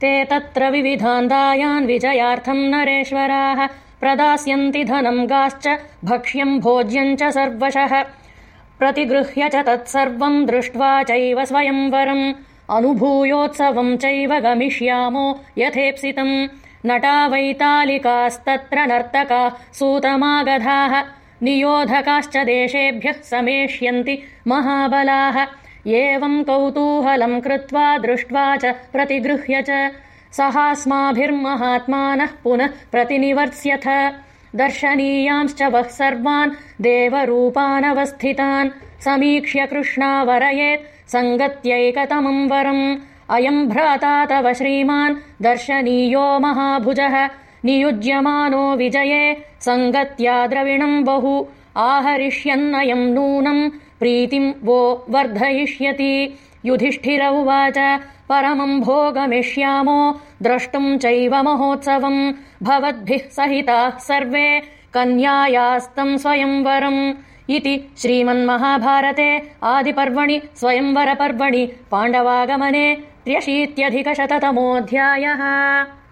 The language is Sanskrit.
ते तत्र विविधान् दायान् विजयार्थम् नरेश्वराः प्रदास्यन्ति धनम् गाश्च भक्ष्यम् भोज्यम् च सर्वशः। प्रतिगृह्य च तत्सर्वम् दृष्ट्वा चैव स्वयंवरम्। अनुभूयोत्सवम् चैव गमिष्यामो यथेप्सितम्। नटा वैतालिकास्तत्र नर्तका सूतमागधाः। नियोधकाश्च देशेभ्यः समेष्यन्ति महाबलाः एवम् कौतूहलम् कृत्वा दृष्ट्वा च प्रतिगृह्य च। सहास्माभिर्महात्मानः पुनः प्रतिनिवर्त्यथ दर्शनीयांश्च वः सर्वान् देवरूपानवस्थितान्। समीक्ष्य कृष्णावरयेत् सङ्गत्यैकतमम् वरम्। अयम् भ्राता तव श्रीमान् दर्शनीयो महाभुजः। नियुज्यमानो विजये सङ्गत्या द्रविणम् बहु आहरिष्यन्नयम् नूनम् प्रीतिम् वो वर्धयिष्यति। युधिष्ठिर उवाच परमम् भोगमिष्यामो द्रष्टुम् चैव महोत्सवम् भवद्भिः सहिताः सर्वे कन्यायास्तम् स्वयंवरम्। इति श्रीमन्महाभारते आदिपर्वणि स्वयंवरपर्वणि पाण्डवागमने त्र्यशीत्यधिकशततमोऽध्यायः